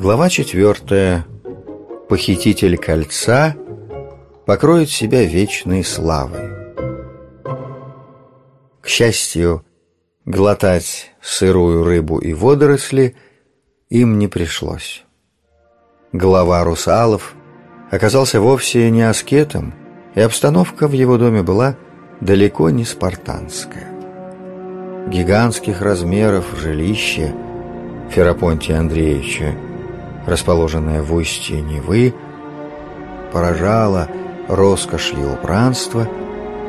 Глава четвертая. Похититель кольца покроет себя вечной славой. К счастью, глотать сырую рыбу и водоросли им не пришлось. Глава русалов оказался вовсе не аскетом, и обстановка в его доме была далеко не спартанская. Гигантских размеров жилище Ферапонтия Андреевича расположенная в устье Невы, поражала роскошью убранства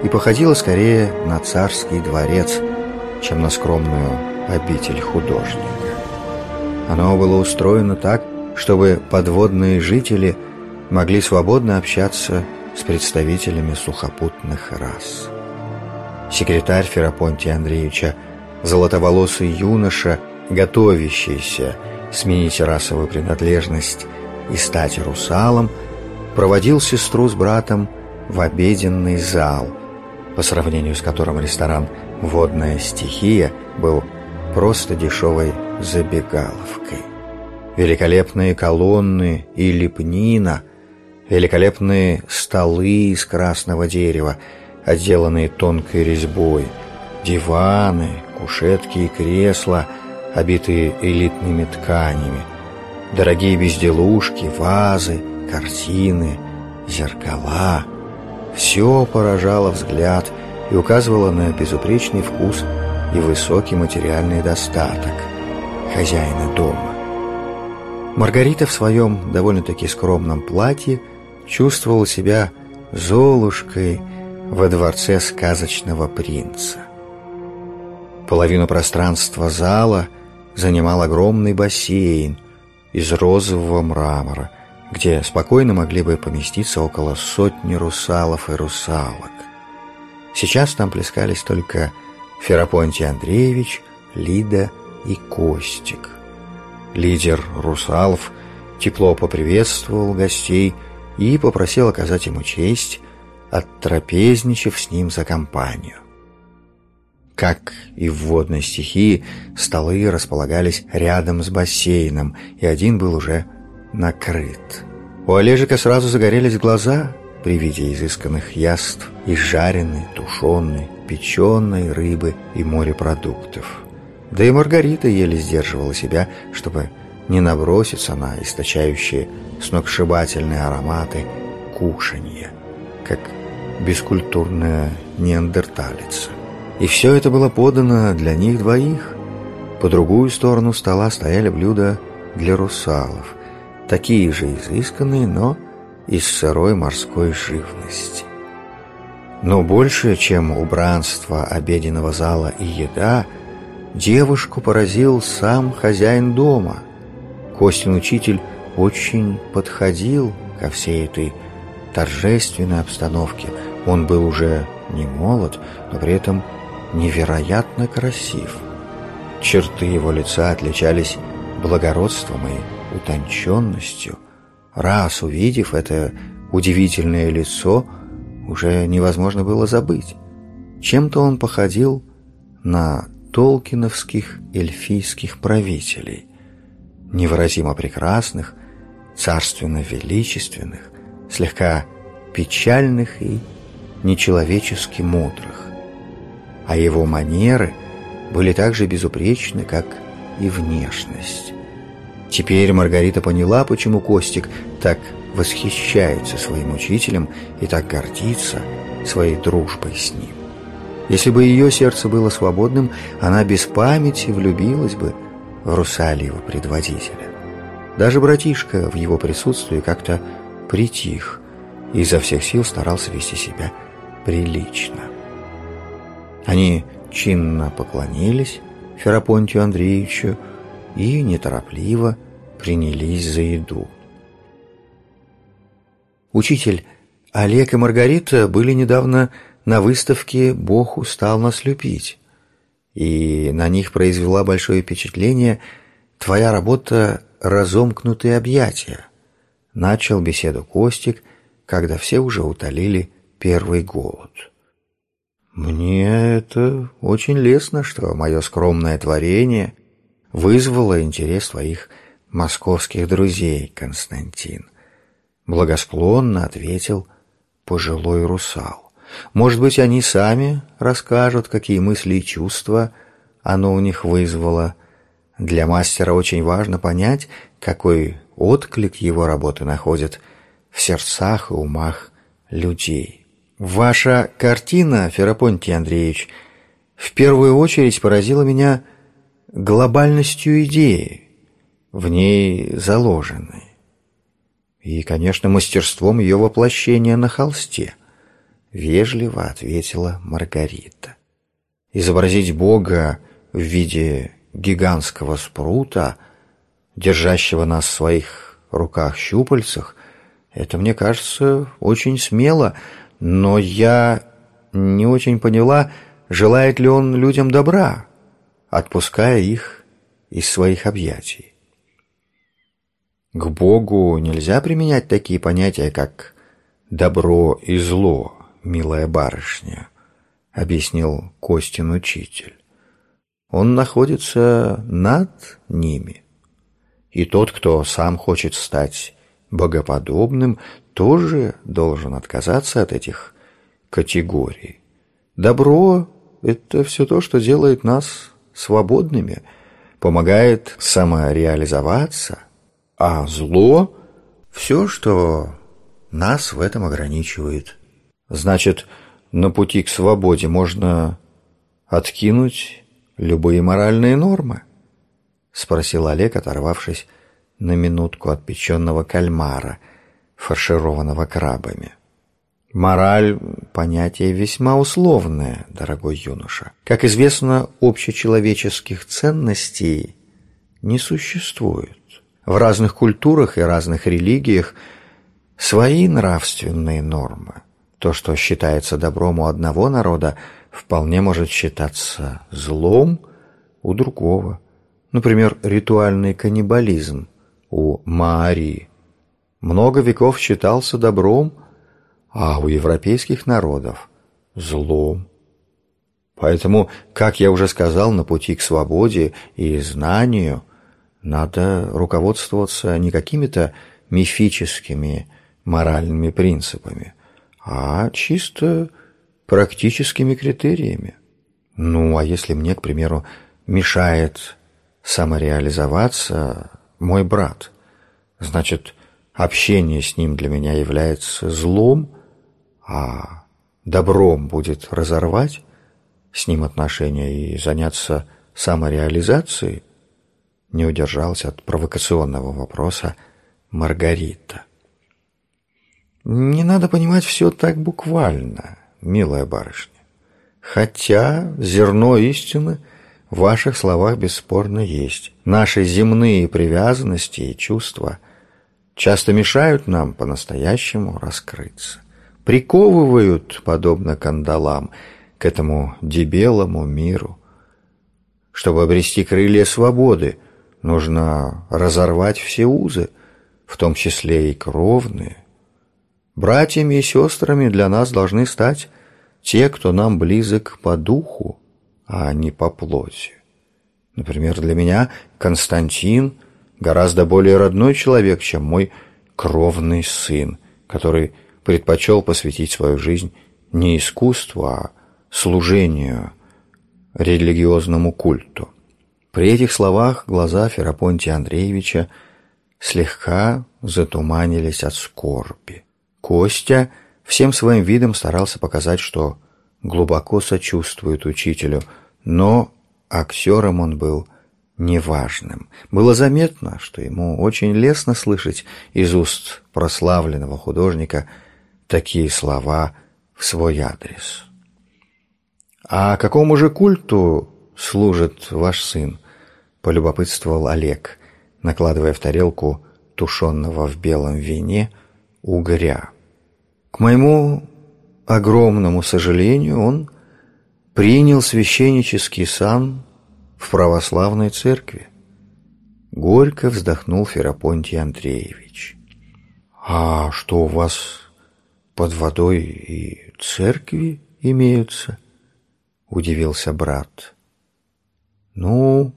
и походила скорее на царский дворец, чем на скромную обитель художника. Оно было устроено так, чтобы подводные жители могли свободно общаться с представителями сухопутных рас. Секретарь Ферапонтия Андреевича, золотоволосый юноша, готовящийся сменить расовую принадлежность и стать русалом, проводил сестру с братом в обеденный зал, по сравнению с которым ресторан «Водная стихия» был просто дешевой забегаловкой. Великолепные колонны и лепнина, великолепные столы из красного дерева, отделанные тонкой резьбой, диваны, кушетки и кресла — обитые элитными тканями, дорогие безделушки, вазы, картины, зеркала. Все поражало взгляд и указывало на безупречный вкус и высокий материальный достаток хозяина дома. Маргарита в своем довольно-таки скромном платье чувствовала себя Золушкой во дворце сказочного принца. Половину пространства зала – занимал огромный бассейн из розового мрамора, где спокойно могли бы поместиться около сотни русалов и русалок. Сейчас там плескались только Ферапонтий Андреевич, Лида и Костик. Лидер русалов тепло поприветствовал гостей и попросил оказать ему честь, оттрапезничав с ним за компанию. Как и в водной стихии, столы располагались рядом с бассейном, и один был уже накрыт. У Олежика сразу загорелись глаза при виде изысканных яств и жареной, тушеной, печеной рыбы и морепродуктов. Да и Маргарита еле сдерживала себя, чтобы не наброситься на источающие сногсшибательные ароматы кушанья, как бескультурная неандерталица. И все это было подано для них двоих. По другую сторону стола стояли блюда для русалов, такие же изысканные, но из сырой морской живности. Но больше, чем убранство обеденного зала и еда, девушку поразил сам хозяин дома. Костин учитель очень подходил ко всей этой торжественной обстановке. Он был уже не молод, но при этом невероятно красив. Черты его лица отличались благородством и утонченностью. Раз увидев это удивительное лицо, уже невозможно было забыть. Чем-то он походил на толкиновских эльфийских правителей, невыразимо прекрасных, царственно-величественных, слегка печальных и нечеловечески мудрых а его манеры были так же безупречны, как и внешность. Теперь Маргарита поняла, почему Костик так восхищается своим учителем и так гордится своей дружбой с ним. Если бы ее сердце было свободным, она без памяти влюбилась бы в Русалиева предводителя. Даже братишка в его присутствии как-то притих и изо всех сил старался вести себя прилично. Они чинно поклонились Ферапонтию Андреевичу и неторопливо принялись за еду. Учитель, Олег и Маргарита были недавно на выставке «Бог устал нас любить», и на них произвела большое впечатление твоя работа «Разомкнутые объятия». Начал беседу Костик, когда все уже утолили первый голод. Мне это очень лестно, что мое скромное творение вызвало интерес твоих московских друзей, Константин. Благосклонно ответил пожилой русал. Может быть, они сами расскажут, какие мысли и чувства оно у них вызвало. Для мастера очень важно понять, какой отклик его работы находит в сердцах и умах людей. Ваша картина, Ферапонтий Андреевич, в первую очередь поразила меня глобальностью идеи, в ней заложенной, и, конечно, мастерством ее воплощения на холсте, вежливо ответила Маргарита. Изобразить Бога в виде гигантского спрута, держащего нас в своих руках-щупальцах, это, мне кажется, очень смело, но я не очень поняла, желает ли он людям добра, отпуская их из своих объятий. К Богу нельзя применять такие понятия, как «добро» и «зло», милая барышня, объяснил Костин учитель. Он находится над ними. И тот, кто сам хочет стать богоподобным, тоже должен отказаться от этих категорий. Добро – это все то, что делает нас свободными, помогает самореализоваться, а зло – все, что нас в этом ограничивает. Значит, на пути к свободе можно откинуть любые моральные нормы? Спросил Олег, оторвавшись на минутку от печеного кальмара, фаршированного крабами. Мораль – понятие весьма условное, дорогой юноша. Как известно, общечеловеческих ценностей не существует. В разных культурах и разных религиях свои нравственные нормы. То, что считается добром у одного народа, вполне может считаться злом у другого. Например, ритуальный каннибализм у Маари много веков считался добром, а у европейских народов – злом. Поэтому, как я уже сказал, на пути к свободе и знанию надо руководствоваться не какими-то мифическими моральными принципами, а чисто практическими критериями. Ну, а если мне, к примеру, мешает самореализоваться мой брат. Значит, общение с ним для меня является злом, а добром будет разорвать с ним отношения и заняться самореализацией, не удержался от провокационного вопроса Маргарита. Не надо понимать все так буквально, милая барышня. Хотя зерно истины – в ваших словах бесспорно есть. Наши земные привязанности и чувства часто мешают нам по-настоящему раскрыться. Приковывают, подобно кандалам, к этому дебелому миру. Чтобы обрести крылья свободы, нужно разорвать все узы, в том числе и кровные. Братьями и сестрами для нас должны стать те, кто нам близок по духу, а не по плоти. Например, для меня Константин гораздо более родной человек, чем мой кровный сын, который предпочел посвятить свою жизнь не искусству, а служению религиозному культу. При этих словах глаза Ферапонтия Андреевича слегка затуманились от скорби. Костя всем своим видом старался показать, что глубоко сочувствует учителю, но актером он был неважным. Было заметно, что ему очень лестно слышать из уст прославленного художника такие слова в свой адрес. «А какому же культу служит ваш сын?» — полюбопытствовал Олег, накладывая в тарелку тушенного в белом вине угря. К моему огромному сожалению, он принял священнический сан в православной церкви. Горько вздохнул Ферапонтий Андреевич. «А что у вас под водой и церкви имеются?» — удивился брат. «Ну,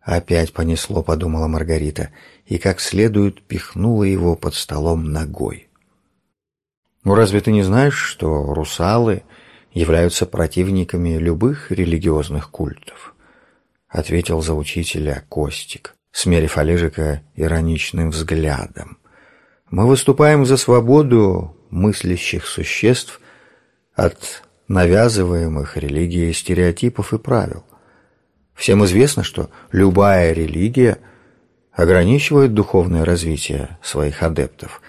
опять понесло», — подумала Маргарита. и как следует пихнула его под столом ногой. «Ну разве ты не знаешь, что русалы являются противниками любых религиозных культов?» — ответил за учителя Костик, смерив Олежика ироничным взглядом. «Мы выступаем за свободу мыслящих существ от навязываемых религией стереотипов и правил. Всем известно, что любая религия ограничивает духовное развитие своих адептов,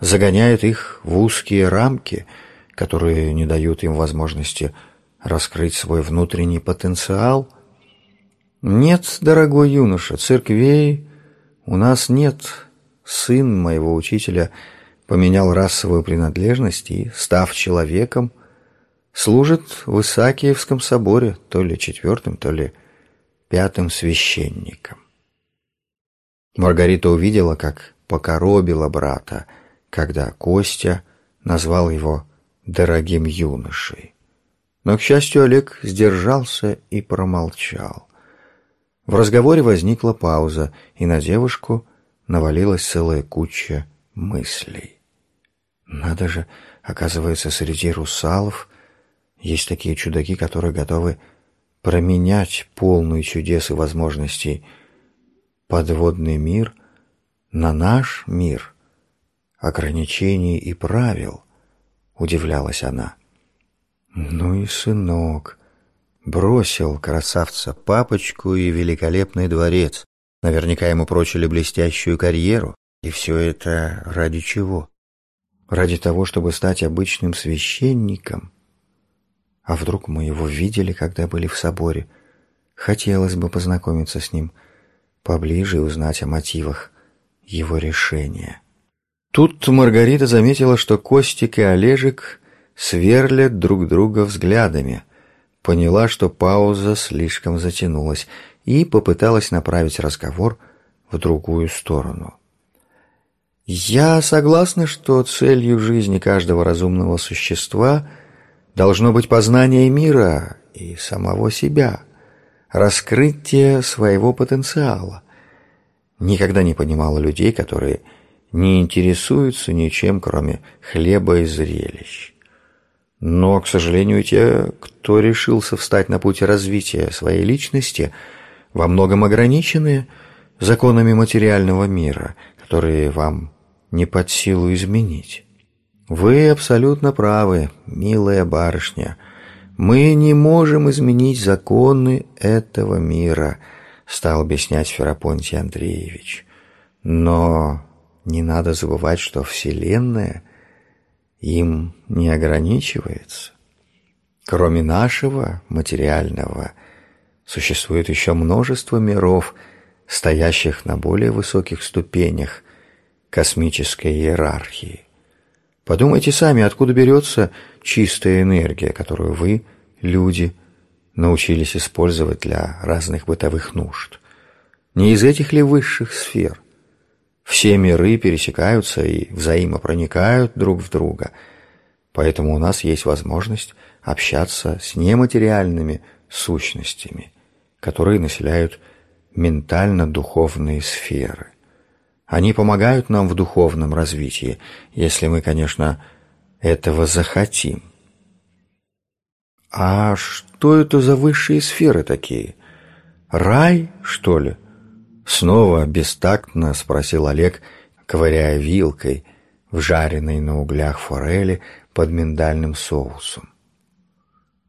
загоняет их в узкие рамки, которые не дают им возможности раскрыть свой внутренний потенциал. Нет, дорогой юноша, церквей у нас нет. Сын моего учителя поменял расовую принадлежность и, став человеком, служит в Исаакиевском соборе то ли четвертым, то ли пятым священником. Маргарита увидела, как покоробила брата, когда Костя назвал его «дорогим юношей». Но, к счастью, Олег сдержался и промолчал. В разговоре возникла пауза, и на девушку навалилась целая куча мыслей. Надо же, оказывается, среди русалов есть такие чудаки, которые готовы променять полную чудес и возможностей подводный мир на наш мир, ограничений и правил, удивлялась она. Ну и сынок, бросил красавца папочку и великолепный дворец. Наверняка ему прочили блестящую карьеру, и все это ради чего? Ради того, чтобы стать обычным священником – а вдруг мы его видели, когда были в соборе? Хотелось бы познакомиться с ним поближе и узнать о мотивах его решения. Тут Маргарита заметила, что Костик и Олежек сверлят друг друга взглядами. Поняла, что пауза слишком затянулась, и попыталась направить разговор в другую сторону. «Я согласна, что целью жизни каждого разумного существа – должно быть познание мира и самого себя, раскрытие своего потенциала. Никогда не понимала людей, которые не интересуются ничем, кроме хлеба и зрелищ. Но, к сожалению, те, кто решился встать на путь развития своей личности, во многом ограничены законами материального мира, которые вам не под силу изменить. Вы абсолютно правы, милая барышня. Мы не можем изменить законы этого мира, стал объяснять Ферапонтий Андреевич. Но не надо забывать, что Вселенная им не ограничивается. Кроме нашего материального, существует еще множество миров, стоящих на более высоких ступенях космической иерархии. Подумайте сами, откуда берется чистая энергия, которую вы, люди, научились использовать для разных бытовых нужд. Не из этих ли высших сфер? Все миры пересекаются и взаимопроникают друг в друга, поэтому у нас есть возможность общаться с нематериальными сущностями, которые населяют ментально-духовные сферы. Они помогают нам в духовном развитии, если мы, конечно, этого захотим. А что это за высшие сферы такие? Рай, что ли? Снова бестактно спросил Олег, ковыряя вилкой в жареной на углях форели под миндальным соусом.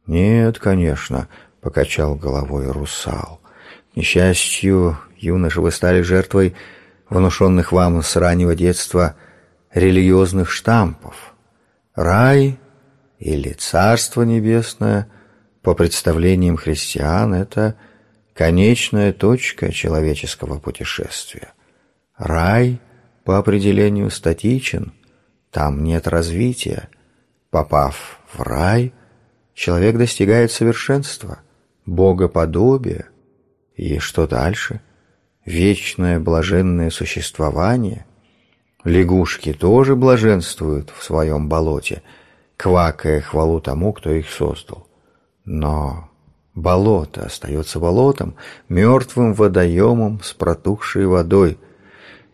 Нет, конечно, покачал головой русал. К несчастью, юноша, вы стали жертвой внушенных вам с раннего детства религиозных штампов. Рай или Царство Небесное, по представлениям христиан, это конечная точка человеческого путешествия. Рай по определению статичен, там нет развития. Попав в рай, человек достигает совершенства, богоподобия. И что дальше – вечное блаженное существование. Лягушки тоже блаженствуют в своем болоте, квакая хвалу тому, кто их создал. Но болото остается болотом, мертвым водоемом с протухшей водой.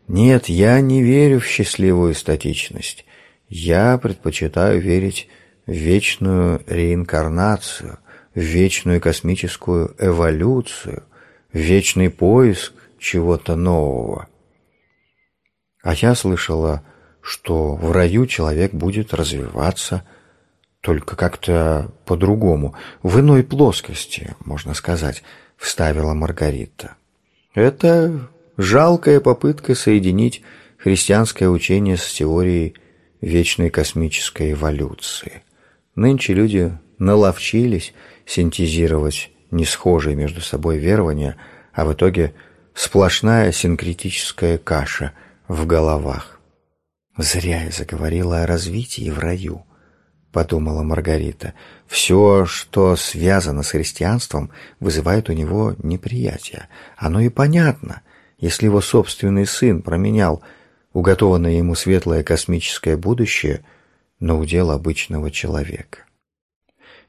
Нет, я не верю в счастливую статичность. Я предпочитаю верить в вечную реинкарнацию, в вечную космическую эволюцию, в вечный поиск чего-то нового. А я слышала, что в раю человек будет развиваться только как-то по-другому, в иной плоскости, можно сказать, вставила Маргарита. Это жалкая попытка соединить христианское учение с теорией вечной космической эволюции. Нынче люди наловчились синтезировать несхожие между собой верования, а в итоге сплошная синкретическая каша в головах. «Зря я заговорила о развитии в раю», — подумала Маргарита. «Все, что связано с христианством, вызывает у него неприятие. Оно и понятно, если его собственный сын променял уготованное ему светлое космическое будущее на удел обычного человека.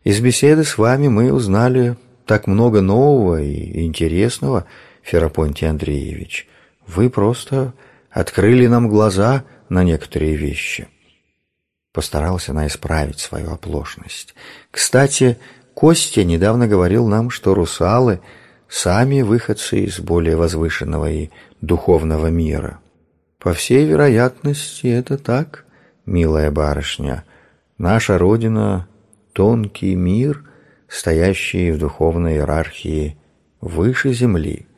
Из беседы с вами мы узнали так много нового и интересного, Ферапонтий Андреевич. Вы просто открыли нам глаза на некоторые вещи. Постаралась она исправить свою оплошность. Кстати, Костя недавно говорил нам, что русалы — сами выходцы из более возвышенного и духовного мира. По всей вероятности, это так, милая барышня. Наша Родина — тонкий мир, стоящий в духовной иерархии выше Земли.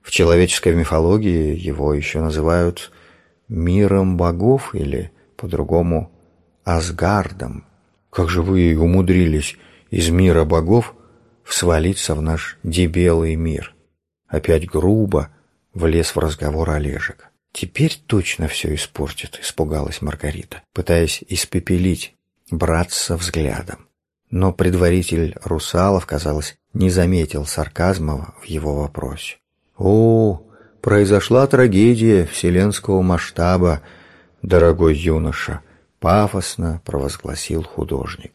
В человеческой мифологии его еще называют миром богов или, по-другому, Асгардом. Как же вы умудрились из мира богов свалиться в наш дебелый мир? Опять грубо влез в разговор Олежек. Теперь точно все испортит, испугалась Маргарита, пытаясь испепелить братца взглядом. Но предваритель русалов, казалось, не заметил сарказма в его вопросе. «О, произошла трагедия вселенского масштаба, дорогой юноша», — пафосно провозгласил художник.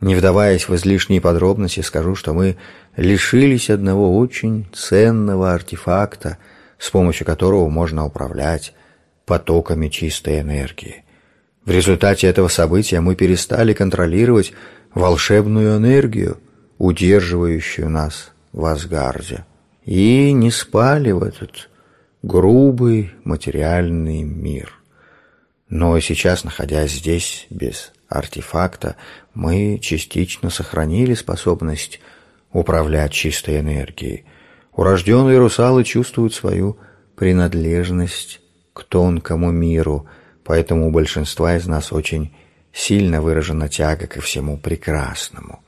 Не вдаваясь в излишние подробности, скажу, что мы лишились одного очень ценного артефакта, с помощью которого можно управлять потоками чистой энергии. В результате этого события мы перестали контролировать волшебную энергию, удерживающую нас в Асгарде и не спали в этот грубый материальный мир. Но сейчас, находясь здесь без артефакта, мы частично сохранили способность управлять чистой энергией. Урожденные русалы чувствуют свою принадлежность к тонкому миру, поэтому у большинства из нас очень сильно выражена тяга ко всему прекрасному.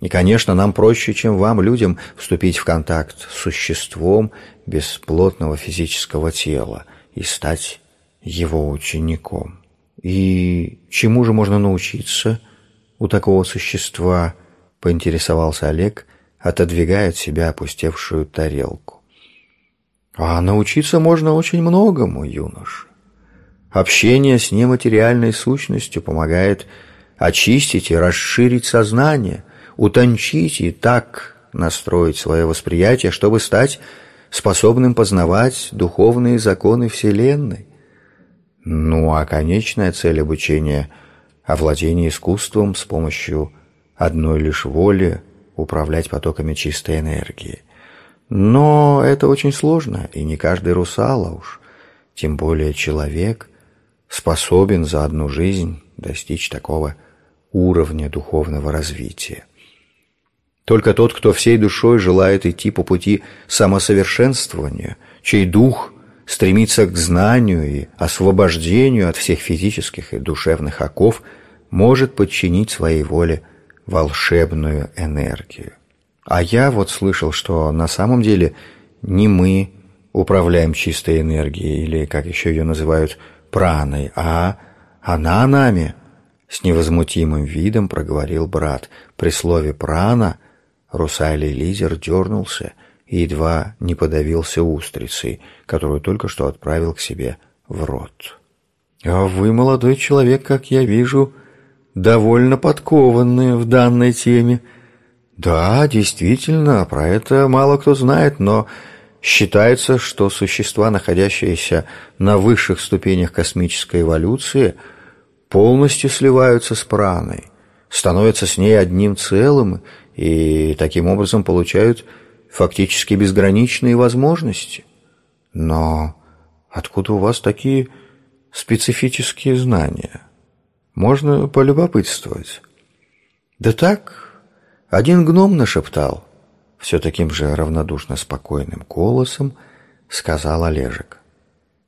И, конечно, нам проще, чем вам, людям, вступить в контакт с существом без плотного физического тела и стать его учеником. И чему же можно научиться у такого существа, поинтересовался Олег, отодвигая от себя опустевшую тарелку. А научиться можно очень многому, юноша. Общение с нематериальной сущностью помогает очистить и расширить сознание – утончить и так настроить свое восприятие, чтобы стать способным познавать духовные законы Вселенной. Ну а конечная цель обучения – овладение искусством с помощью одной лишь воли управлять потоками чистой энергии. Но это очень сложно, и не каждый русал, а уж тем более человек, способен за одну жизнь достичь такого уровня духовного развития. Только тот, кто всей душой желает идти по пути самосовершенствования, чей дух стремится к знанию и освобождению от всех физических и душевных оков, может подчинить своей воле волшебную энергию. А я вот слышал, что на самом деле не мы управляем чистой энергией, или, как еще ее называют, праной, а она нами, с невозмутимым видом проговорил брат. При слове «прана» Русалий лидер дернулся и едва не подавился устрицей, которую только что отправил к себе в рот. «А вы, молодой человек, как я вижу, довольно подкованный в данной теме». «Да, действительно, про это мало кто знает, но Считается, что существа, находящиеся на высших ступенях космической эволюции, полностью сливаются с праной, становятся с ней одним целым и таким образом получают фактически безграничные возможности. Но откуда у вас такие специфические знания? Можно полюбопытствовать. Да так, один гном нашептал – все таким же равнодушно спокойным голосом сказал Олежек.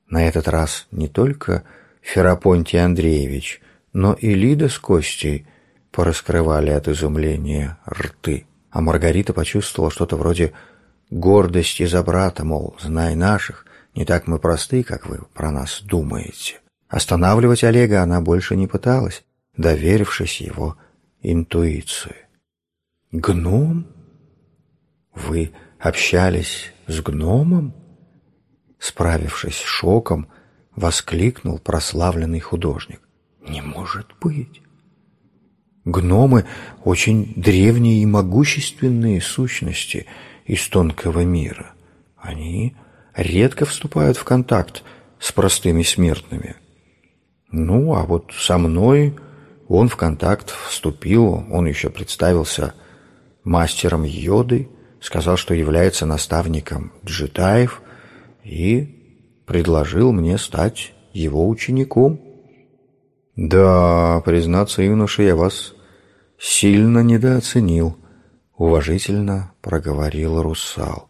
На этот раз не только Ферапонтий Андреевич, но и Лида с Костей пораскрывали от изумления рты, а Маргарита почувствовала что-то вроде гордости за брата, мол, знай наших, не так мы просты, как вы про нас думаете. Останавливать Олега она больше не пыталась, доверившись его интуиции. «Гном?» «Вы общались с гномом?» Справившись с шоком, воскликнул прославленный художник. «Не может быть!» Гномы — очень древние и могущественные сущности из тонкого мира. Они редко вступают в контакт с простыми смертными. Ну, а вот со мной он в контакт вступил, он еще представился мастером йоды, сказал, что является наставником джедаев и предложил мне стать его учеником. «Да, признаться, юноша, я вас сильно недооценил», — уважительно проговорил русал.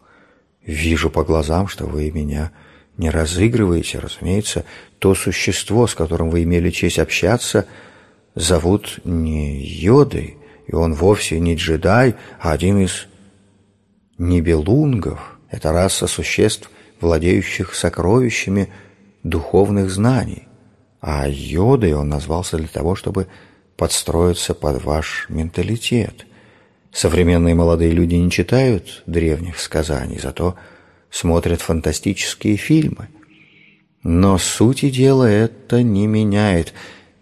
«Вижу по глазам, что вы меня не разыгрываете. Разумеется, то существо, с которым вы имели честь общаться, зовут не Йодой, и он вовсе не джедай, а один из Нибелунгов – это раса существ, владеющих сокровищами духовных знаний, а йодой он назвался для того, чтобы подстроиться под ваш менталитет. Современные молодые люди не читают древних сказаний, зато смотрят фантастические фильмы. Но сути дела это не меняет.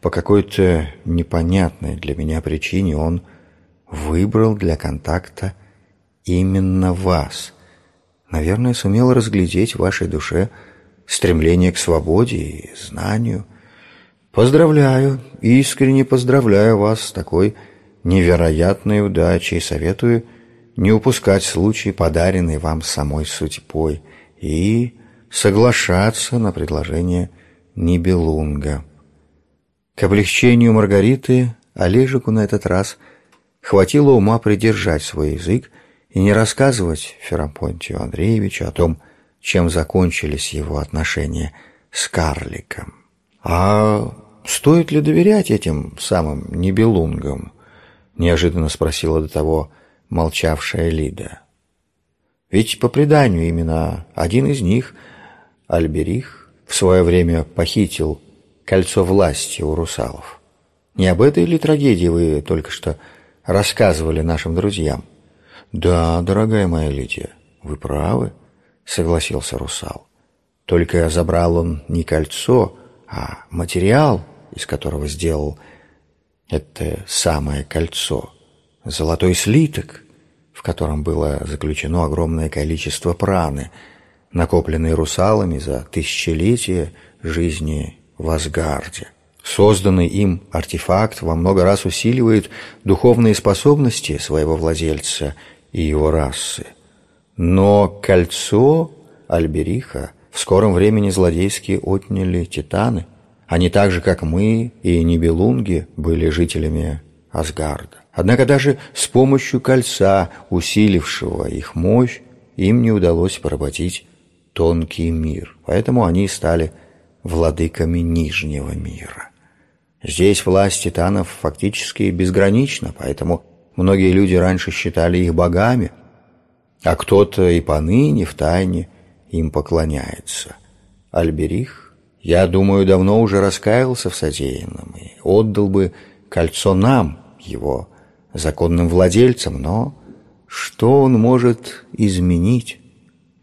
По какой-то непонятной для меня причине он выбрал для контакта именно вас. Наверное, сумел разглядеть в вашей душе стремление к свободе и знанию. Поздравляю, искренне поздравляю вас с такой невероятной удачей советую не упускать случай, подаренный вам самой судьбой, и соглашаться на предложение Нибелунга. К облегчению Маргариты Олежику на этот раз хватило ума придержать свой язык и не рассказывать Ферапонтию Андреевичу о том, чем закончились его отношения с карликом. «А стоит ли доверять этим самым небелунгам?» — неожиданно спросила до того молчавшая Лида. «Ведь по преданию именно один из них, Альберих, в свое время похитил кольцо власти у русалов. Не об этой ли трагедии вы только что рассказывали нашим друзьям?» «Да, дорогая моя Лидия, вы правы», — согласился русал. «Только забрал он не кольцо, а материал, из которого сделал это самое кольцо. Золотой слиток, в котором было заключено огромное количество праны, накопленной русалами за тысячелетия жизни в Асгарде. Созданный им артефакт во много раз усиливает духовные способности своего владельца – и его расы. Но кольцо Альбериха в скором времени злодейски отняли титаны. Они так же, как мы и Нибелунги, были жителями Асгарда. Однако даже с помощью кольца, усилившего их мощь, им не удалось поработить тонкий мир. Поэтому они стали владыками Нижнего мира. Здесь власть титанов фактически безгранична, поэтому Многие люди раньше считали их богами, а кто-то и поныне в тайне им поклоняется. Альберих, я думаю, давно уже раскаялся в содеянном и отдал бы кольцо нам, его законным владельцам, но что он может изменить?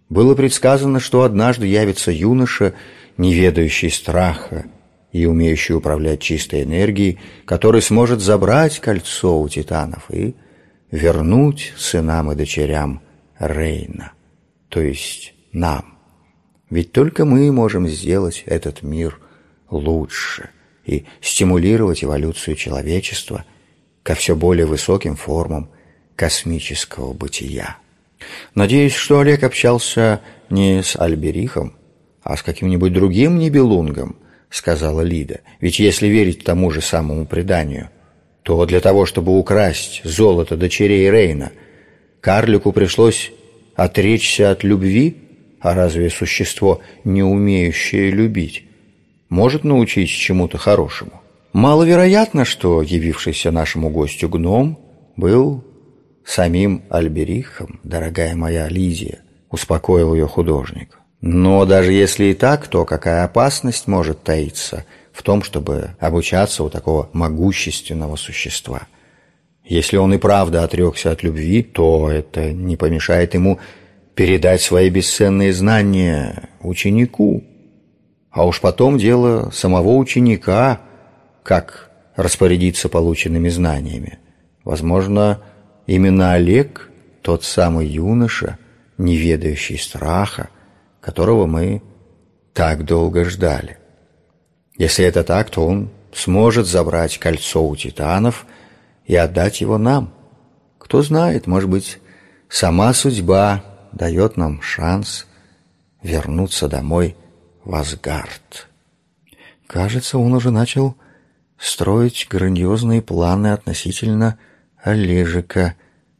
Было предсказано, что однажды явится юноша, не ведающий страха, и умеющий управлять чистой энергией, который сможет забрать кольцо у титанов и вернуть сынам и дочерям Рейна, то есть нам. Ведь только мы можем сделать этот мир лучше и стимулировать эволюцию человечества ко все более высоким формам космического бытия. Надеюсь, что Олег общался не с Альберихом, а с каким-нибудь другим небелунгом, сказала Лида. Ведь если верить тому же самому преданию, то для того, чтобы украсть золото дочерей Рейна, карлику пришлось отречься от любви, а разве существо, не умеющее любить, может научить чему-то хорошему? Маловероятно, что явившийся нашему гостю гном был самим Альберихом, дорогая моя Лизия, успокоил ее художник. Но даже если и так, то какая опасность может таиться в том, чтобы обучаться у такого могущественного существа? Если он и правда отрекся от любви, то это не помешает ему передать свои бесценные знания ученику. А уж потом дело самого ученика, как распорядиться полученными знаниями. Возможно, Именно Олег – тот самый юноша, не ведающий страха, которого мы так долго ждали. Если это так, то он сможет забрать кольцо у титанов и отдать его нам. Кто знает, может быть, сама судьба дает нам шанс вернуться домой в Асгард. Кажется, он уже начал строить грандиозные планы относительно Олежика,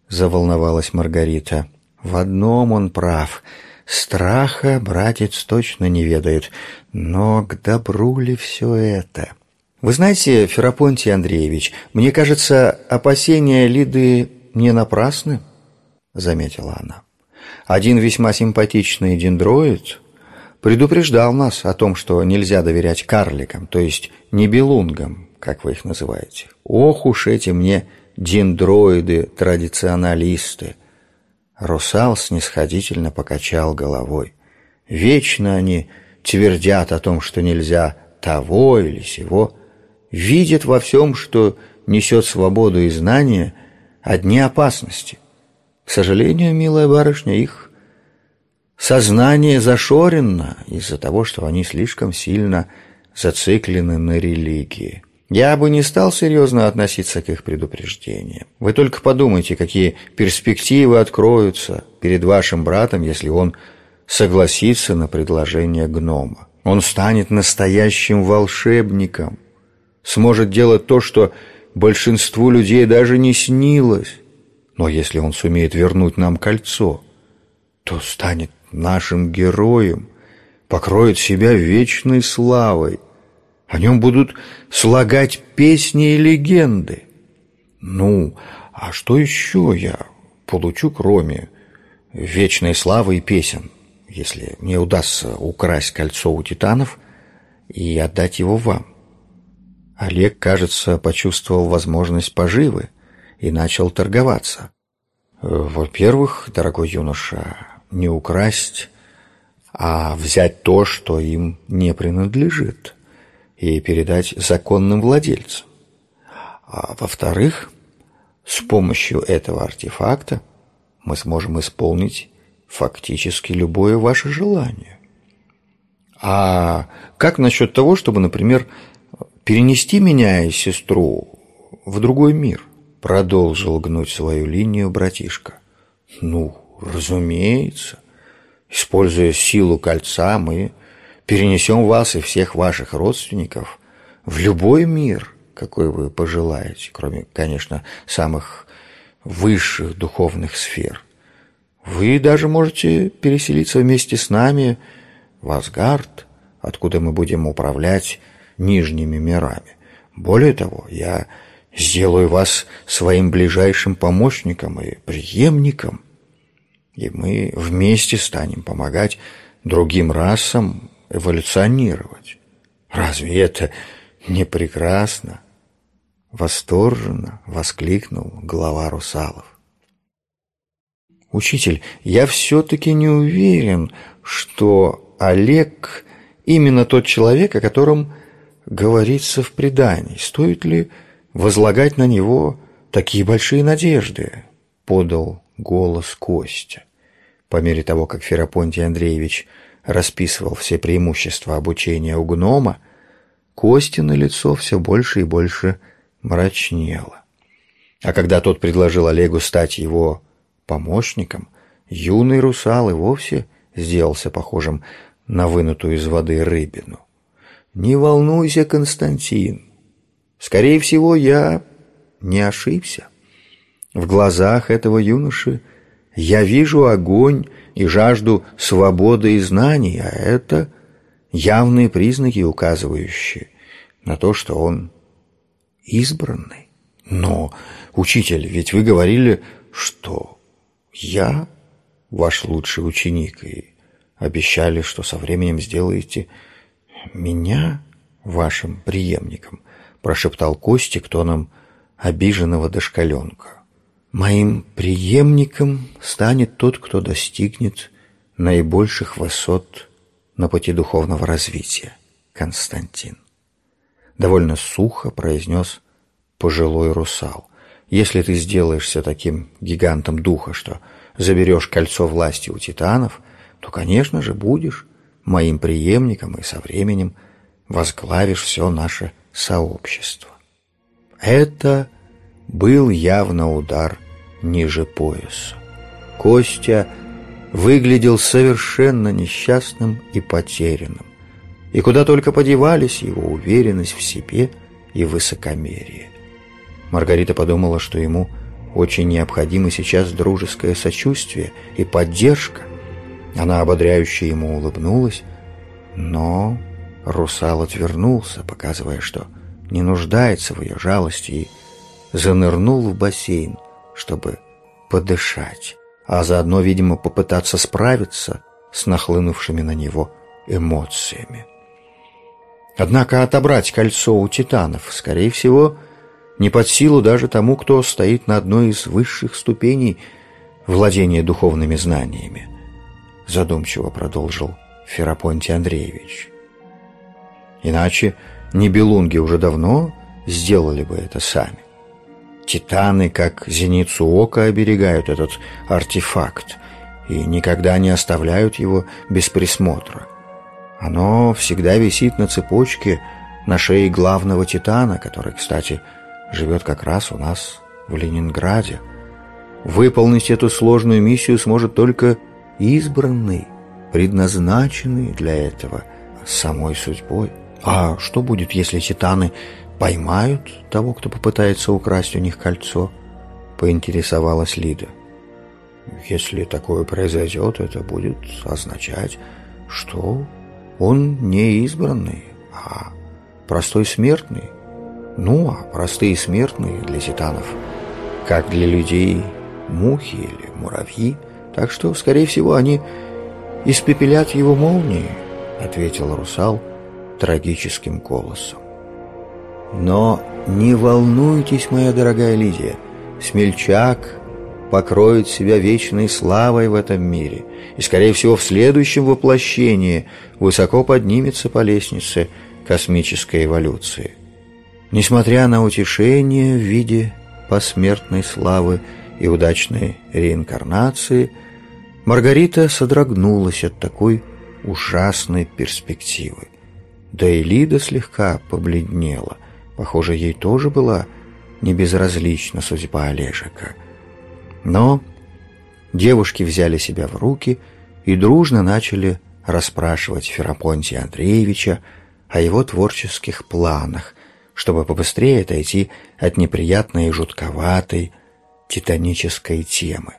заволновалась Маргарита. В одном он прав. Страха братец точно не ведает. Но к добру ли все это? Вы знаете, Ферапонтий Андреевич, мне кажется, опасения Лиды не напрасны, заметила она. Один весьма симпатичный дендроид предупреждал нас о том, что нельзя доверять карликам, то есть небелунгам, как вы их называете. Ох уж эти мне дендроиды-традиционалисты. Русал снисходительно покачал головой. Вечно они твердят о том, что нельзя того или сего, видят во всем, что несет свободу и знания, одни опасности. К сожалению, милая барышня, их сознание зашорено из-за того, что они слишком сильно зациклены на религии. Я бы не стал серьезно относиться к их предупреждениям. Вы только подумайте, какие перспективы откроются перед вашим братом, если он согласится на предложение гнома. Он станет настоящим волшебником, сможет делать то, что большинству людей даже не снилось. Но если он сумеет вернуть нам кольцо, то станет нашим героем, покроет себя вечной славой – о нем будут слагать песни и легенды. Ну, а что еще я получу, кроме вечной славы и песен, если мне удастся украсть кольцо у титанов и отдать его вам? Олег, кажется, почувствовал возможность поживы и начал торговаться. Во-первых, дорогой юноша, не украсть, а взять то, что им не принадлежит – и передать законным владельцам. А во-вторых, с помощью этого артефакта мы сможем исполнить фактически любое ваше желание. А как насчет того, чтобы, например, перенести меня и сестру в другой мир? Продолжил гнуть свою линию братишка. Ну, разумеется. Используя силу кольца, мы перенесем вас и всех ваших родственников в любой мир, какой вы пожелаете, кроме, конечно, самых высших духовных сфер. Вы даже можете переселиться вместе с нами в Асгард, откуда мы будем управлять нижними мирами. Более того, я сделаю вас своим ближайшим помощником и преемником, и мы вместе станем помогать другим расам эволюционировать. Разве это не прекрасно? Восторженно воскликнул глава русалов. Учитель, я все-таки не уверен, что Олег именно тот человек, о котором говорится в предании. Стоит ли возлагать на него такие большие надежды? Подал голос Костя. По мере того, как Ферапонтий Андреевич расписывал все преимущества обучения у гнома, Кости на лицо все больше и больше мрачнело. А когда тот предложил Олегу стать его помощником, юный русал и вовсе сделался похожим на вынутую из воды рыбину. «Не волнуйся, Константин. Скорее всего, я не ошибся. В глазах этого юноши я вижу огонь и жажду свободы и знаний, а это явные признаки, указывающие на то, что он избранный. Но, учитель, ведь вы говорили, что я ваш лучший ученик, и обещали, что со временем сделаете меня вашим преемником, прошептал Костик тоном обиженного дошкаленка. Моим преемником станет тот, кто достигнет наибольших высот на пути духовного развития, Константин. Довольно сухо произнес пожилой русал. Если ты сделаешься таким гигантом духа, что заберешь кольцо власти у титанов, то, конечно же, будешь моим преемником и со временем возглавишь все наше сообщество. Это был явно удар ниже пояса. Костя выглядел совершенно несчастным и потерянным. И куда только подевались его уверенность в себе и высокомерие. Маргарита подумала, что ему очень необходимо сейчас дружеское сочувствие и поддержка. Она ободряюще ему улыбнулась, но русал отвернулся, показывая, что не нуждается в ее жалости, и занырнул в бассейн, чтобы подышать а заодно, видимо, попытаться справиться с нахлынувшими на него эмоциями. Однако отобрать кольцо у титанов, скорее всего, не под силу даже тому, кто стоит на одной из высших ступеней владения духовными знаниями, задумчиво продолжил Ферапонтий Андреевич. Иначе небелунги уже давно сделали бы это сами. Титаны, как зеницу ока, оберегают этот артефакт и никогда не оставляют его без присмотра. Оно всегда висит на цепочке на шее главного титана, который, кстати, живет как раз у нас в Ленинграде. Выполнить эту сложную миссию сможет только избранный, предназначенный для этого самой судьбой. А что будет, если титаны поймают того, кто попытается украсть у них кольцо?» — поинтересовалась Лида. «Если такое произойдет, это будет означать, что он не избранный, а простой смертный. Ну, а простые смертные для титанов, как для людей мухи или муравьи, так что, скорее всего, они испепелят его молнией», — ответил русал трагическим голосом. Но не волнуйтесь, моя дорогая Лидия, смельчак покроет себя вечной славой в этом мире и, скорее всего, в следующем воплощении высоко поднимется по лестнице космической эволюции. Несмотря на утешение в виде посмертной славы и удачной реинкарнации, Маргарита содрогнулась от такой ужасной перспективы. Да и Лида слегка побледнела – Похоже, ей тоже была небезразлична судьба Олежика. Но девушки взяли себя в руки и дружно начали расспрашивать Ферапонтия Андреевича о его творческих планах, чтобы побыстрее отойти от неприятной и жутковатой титанической темы.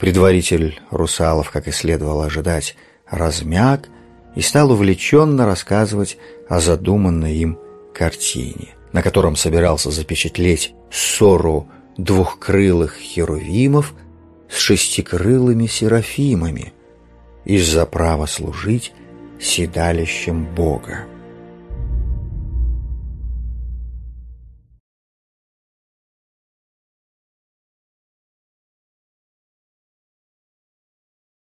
Предваритель русалов, как и следовало ожидать, размяк и стал увлеченно рассказывать о задуманной им картине, на котором собирался запечатлеть ссору двухкрылых херувимов с шестикрылыми серафимами из-за права служить седалищем Бога.